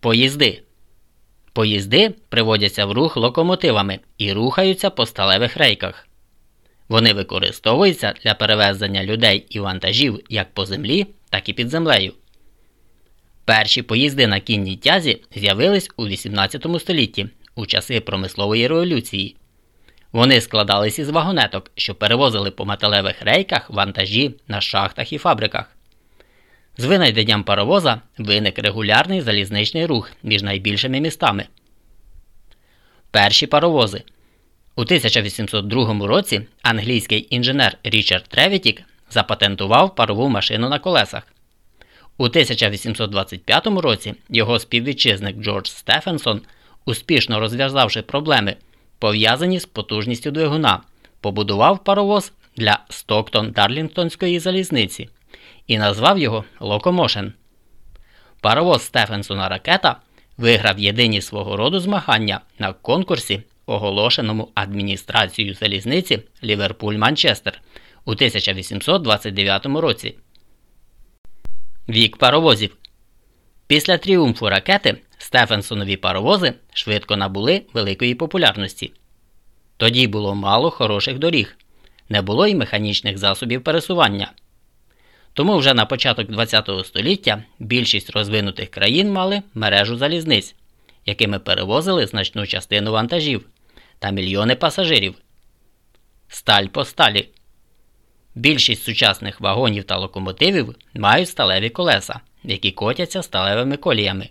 Поїзди. Поїзди приводяться в рух локомотивами і рухаються по сталевих рейках. Вони використовуються для перевезення людей і вантажів як по землі, так і під землею. Перші поїзди на кінній тязі з'явились у 18 столітті у часи промислової революції. Вони складались із вагонеток, що перевозили по металевих рейках вантажі на шахтах і фабриках. З винайденням паровоза виник регулярний залізничний рух між найбільшими містами. Перші паровози. У 1802 році англійський інженер Річард Тревітік запатентував парову машину на колесах. У 1825 році його співвітчизник Джордж Стефенсон, успішно розв'язавши проблеми, пов'язані з потужністю двигуна, побудував паровоз для Стоктон Дарлінгтонської залізниці і назвав його Локомошен. Паровоз Стефенсона Ракета виграв єдині свого роду змагання на конкурсі, оголошеному адміністрацією залізниці Ліверпуль Манчестер у 1829 році. Вік паровозів. Після тріумфу ракети Стефенсонові паровози швидко набули великої популярності. Тоді було мало хороших доріг, не було й механічних засобів пересування. Тому вже на початок ХХ століття більшість розвинутих країн мали мережу залізниць, якими перевозили значну частину вантажів та мільйони пасажирів. Сталь по сталі. Більшість сучасних вагонів та локомотивів мають сталеві колеса, які котяться сталевими коліями.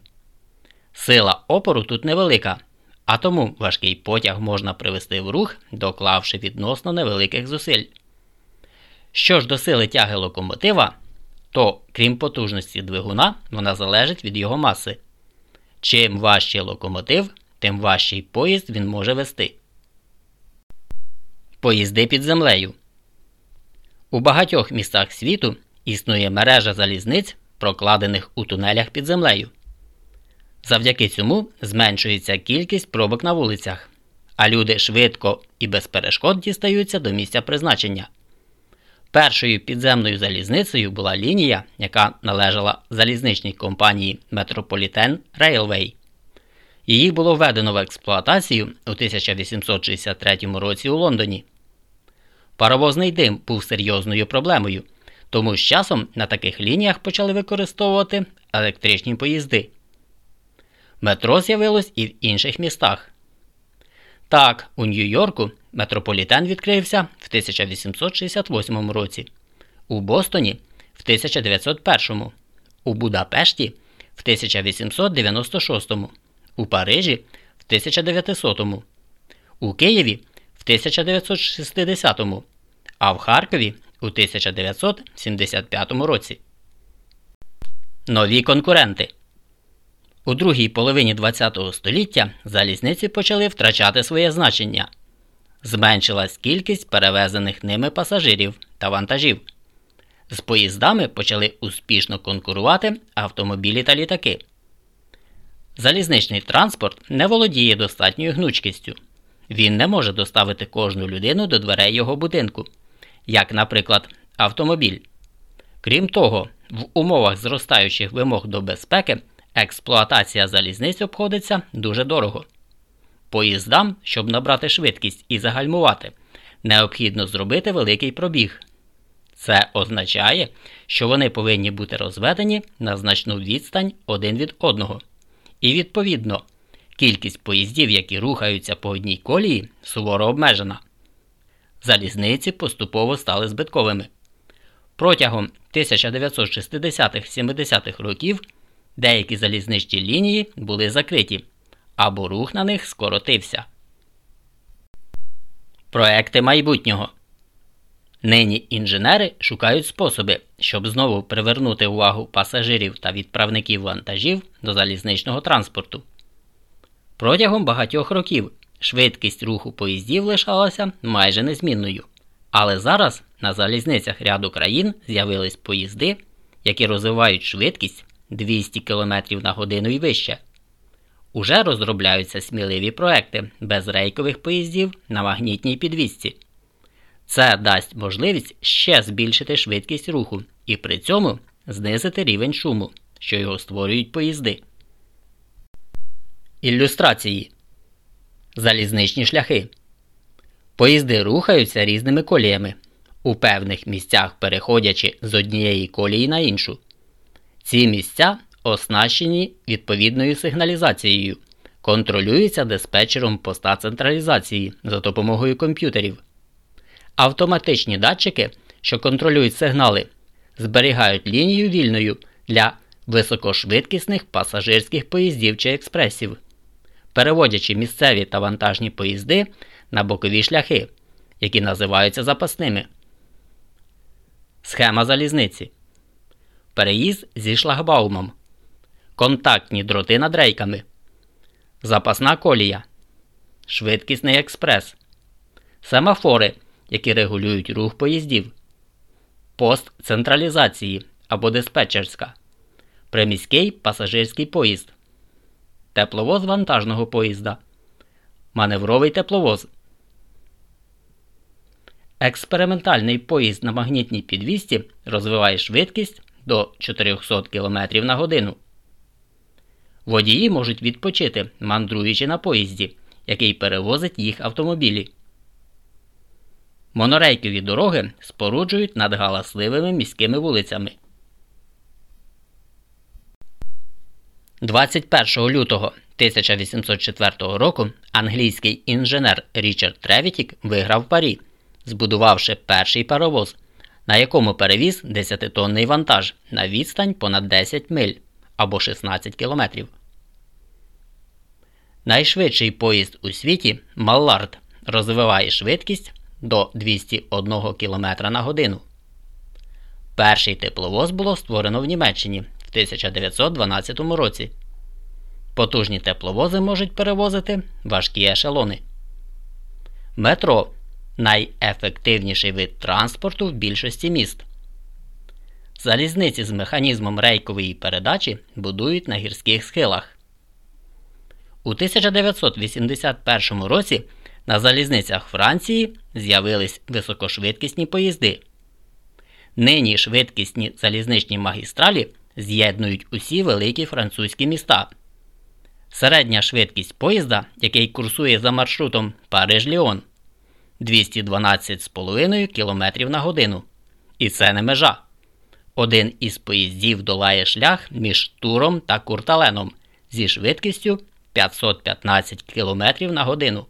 Сила опору тут невелика, а тому важкий потяг можна привести в рух, доклавши відносно невеликих зусиль. Що ж до сили тяги локомотива, то крім потужності двигуна, вона залежить від його маси. Чим важчий локомотив, тим важчий поїзд він може вести. Поїзди під землею. У багатьох містах світу існує мережа залізниць, прокладених у тунелях під землею. Завдяки цьому зменшується кількість пробок на вулицях, а люди швидко і без перешкод дістаються до місця призначення. Першою підземною залізницею була лінія, яка належала залізничній компанії Metropolitan Railway. Її було введено в експлуатацію у 1863 році у Лондоні. Паровозний дим був серйозною проблемою, тому з часом на таких лініях почали використовувати електричні поїзди. Метро з'явилось і в інших містах. Так, у Нью-Йорку метрополітен відкрився в 1868 році, у Бостоні в 1901, у Будапешті в 1896, у Парижі в 1900, у Києві в 1960, а в Харкові у 1975 році. Нові конкуренти у другій половині ХХ століття залізниці почали втрачати своє значення. Зменшилась кількість перевезених ними пасажирів та вантажів. З поїздами почали успішно конкурувати автомобілі та літаки. Залізничний транспорт не володіє достатньою гнучкістю. Він не може доставити кожну людину до дверей його будинку, як, наприклад, автомобіль. Крім того, в умовах зростаючих вимог до безпеки. Експлуатація залізниць обходиться дуже дорого. Поїздам, щоб набрати швидкість і загальмувати, необхідно зробити великий пробіг. Це означає, що вони повинні бути розведені на значну відстань один від одного. І відповідно, кількість поїздів, які рухаються по одній колії, суворо обмежена. Залізниці поступово стали збитковими. Протягом 1960-70-х років деякі залізничні лінії були закриті, або рух на них скоротився. Проекти майбутнього Нині інженери шукають способи, щоб знову привернути увагу пасажирів та відправників вантажів до залізничного транспорту. Протягом багатьох років швидкість руху поїздів лишалася майже незмінною. Але зараз на залізницях ряду країн з'явились поїзди, які розвивають швидкість 200 км на годину і вище. Уже розробляються сміливі проекти без рейкових поїздів на магнітній підвісці. Це дасть можливість ще збільшити швидкість руху і при цьому знизити рівень шуму, що його створюють поїзди. Ілюстрації Залізничні шляхи. Поїзди рухаються різними коліями, у певних місцях переходячи з однієї колії на іншу. Ці місця оснащені відповідною сигналізацією, контролюються диспетчером поста централізації за допомогою комп'ютерів. Автоматичні датчики, що контролюють сигнали, зберігають лінію вільною для високошвидкісних пасажирських поїздів чи експресів, переводячи місцеві та вантажні поїзди на бокові шляхи, які називаються запасними. Схема залізниці. Переїзд зі шлагбаумом. Контактні дроти над рейками. Запасна колія. Швидкісний експрес. Семафори, які регулюють рух поїздів. Пост централізації або диспетчерська. Приміський пасажирський поїзд. Тепловоз вантажного поїзда. Маневровий тепловоз. Експериментальний поїзд на магнітній підвісті розвиває швидкість до 400 км на годину. Водії можуть відпочити, мандруючи на поїзді, який перевозить їх автомобілі. Монорейкові дороги споруджують над галасливими міськими вулицями. 21 лютого 1804 року англійський інженер Річард Тревітік виграв парі, збудувавши перший паровоз, на якому перевіз 10-тонний вантаж на відстань понад 10 миль або 16 кілометрів. Найшвидший поїзд у світі Маллард розвиває швидкість до 201 км на годину. Перший тепловоз було створено в Німеччині в 1912 році. Потужні тепловози можуть перевозити важкі ешелони. Метро найефективніший вид транспорту в більшості міст. Залізниці з механізмом рейкової передачі будують на гірських схилах. У 1981 році на залізницях Франції з'явились високошвидкісні поїзди. Нині швидкісні залізничні магістралі з'єднують усі великі французькі міста. Середня швидкість поїзда, який курсує за маршрутом Париж-Ліон 212,5 км на годину. І це не межа. Один із поїздів долає шлях між Туром та Курталеном зі швидкістю 515 км на годину.